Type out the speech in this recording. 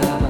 passada.